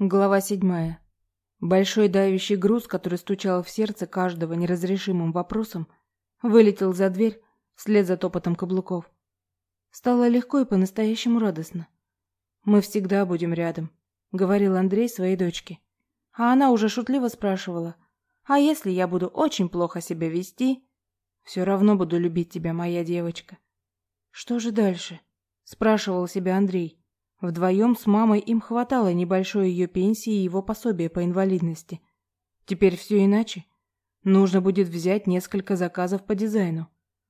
Глава седьмая. Большой давящий груз, который стучал в сердце каждого неразрешимым вопросом, вылетел за дверь вслед за топотом каблуков. Стало легко и по-настоящему радостно. «Мы всегда будем рядом», — говорил Андрей своей дочке. А она уже шутливо спрашивала, «А если я буду очень плохо себя вести?» «Все равно буду любить тебя, моя девочка». «Что же дальше?» — спрашивал себя Андрей. Вдвоем с мамой им хватало небольшой ее пенсии и его пособия по инвалидности. Теперь все иначе. Нужно будет взять несколько заказов по дизайну,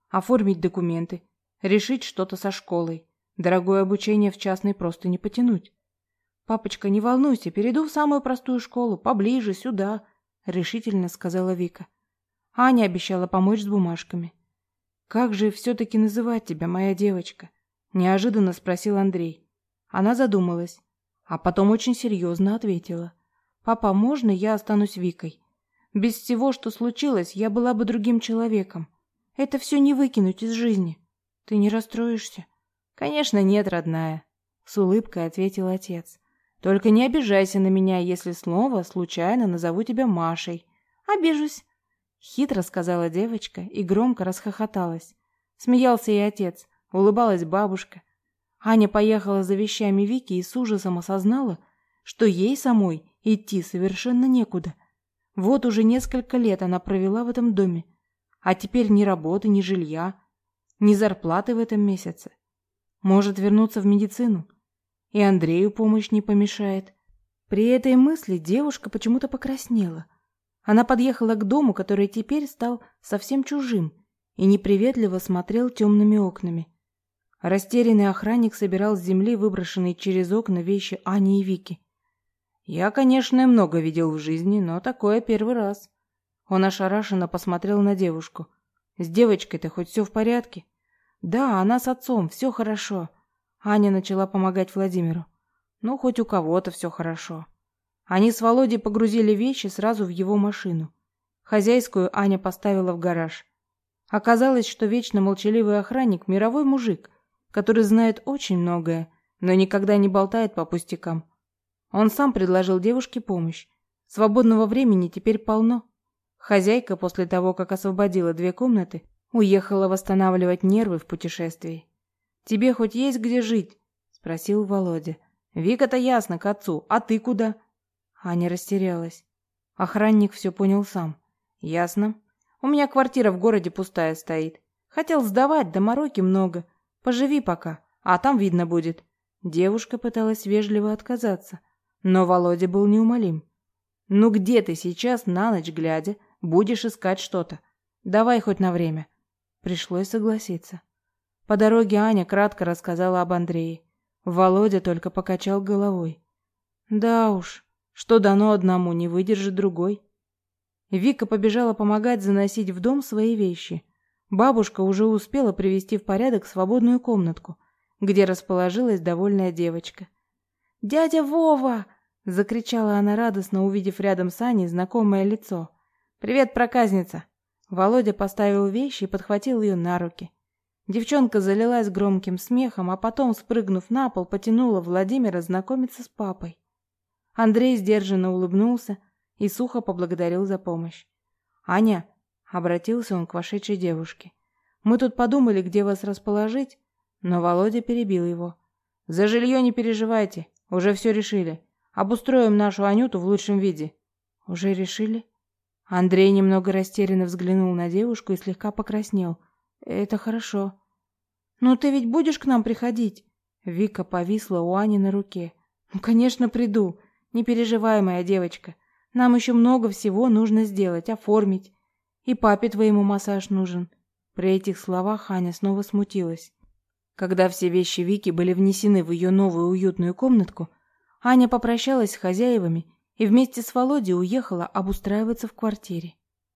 оформить документы, решить что-то со школой. Дорогое обучение в частной просто не потянуть. «Папочка, не волнуйся, перейду в самую простую школу, поближе, сюда», — решительно сказала Вика. Аня обещала помочь с бумажками. «Как же все-таки называть тебя, моя девочка?» — неожиданно спросил Андрей. Она задумалась, а потом очень серьезно ответила. «Папа, можно я останусь Викой? Без всего, что случилось, я была бы другим человеком. Это все не выкинуть из жизни. Ты не расстроишься?» «Конечно нет, родная», — с улыбкой ответил отец. «Только не обижайся на меня, если снова случайно назову тебя Машей». «Обижусь», — хитро сказала девочка и громко расхохоталась. Смеялся и отец, улыбалась бабушка. Аня поехала за вещами Вики и с ужасом осознала, что ей самой идти совершенно некуда. Вот уже несколько лет она провела в этом доме, а теперь ни работы, ни жилья, ни зарплаты в этом месяце. Может вернуться в медицину, и Андрею помощь не помешает. При этой мысли девушка почему-то покраснела. Она подъехала к дому, который теперь стал совсем чужим, и неприветливо смотрел темными окнами. Растерянный охранник собирал с земли выброшенные через окна вещи Ани и Вики. Я, конечно, много видел в жизни, но такое первый раз. Он ошарашенно посмотрел на девушку. С девочкой-то хоть все в порядке? Да, она с отцом, все хорошо. Аня начала помогать Владимиру. Ну, хоть у кого-то все хорошо. Они с Володей погрузили вещи сразу в его машину. Хозяйскую Аня поставила в гараж. Оказалось, что вечно молчаливый охранник мировой мужик, который знает очень многое, но никогда не болтает по пустякам. Он сам предложил девушке помощь. Свободного времени теперь полно. Хозяйка после того, как освободила две комнаты, уехала восстанавливать нервы в путешествии. «Тебе хоть есть где жить?» – спросил Володя. «Вика-то ясно, к отцу. А ты куда?» Аня растерялась. Охранник все понял сам. «Ясно. У меня квартира в городе пустая стоит. Хотел сдавать, да мороки много. Поживи пока, а там видно будет. Девушка пыталась вежливо отказаться, но Володя был неумолим. Ну где ты сейчас на ночь глядя будешь искать что-то? Давай хоть на время. Пришлось согласиться. По дороге Аня кратко рассказала об Андрее. Володя только покачал головой. Да уж, что дано одному, не выдержит другой. Вика побежала помогать заносить в дом свои вещи. Бабушка уже успела привести в порядок свободную комнатку, где расположилась довольная девочка. «Дядя Вова!» — закричала она радостно, увидев рядом с Аней знакомое лицо. «Привет, проказница!» Володя поставил вещи и подхватил ее на руки. Девчонка залилась громким смехом, а потом, спрыгнув на пол, потянула Владимира знакомиться с папой. Андрей сдержанно улыбнулся и сухо поблагодарил за помощь. «Аня, Обратился он к вошедшей девушке. «Мы тут подумали, где вас расположить, но Володя перебил его. «За жилье не переживайте, уже все решили. Обустроим нашу Анюту в лучшем виде». «Уже решили?» Андрей немного растерянно взглянул на девушку и слегка покраснел. «Это хорошо». «Ну ты ведь будешь к нам приходить?» Вика повисла у Ани на руке. «Ну, конечно, приду. Не переживай, моя девочка. Нам еще много всего нужно сделать, оформить. И папе твоему массаж нужен. При этих словах Аня снова смутилась. Когда все вещи Вики были внесены в ее новую уютную комнатку, Аня попрощалась с хозяевами и вместе с Володей уехала обустраиваться в квартире.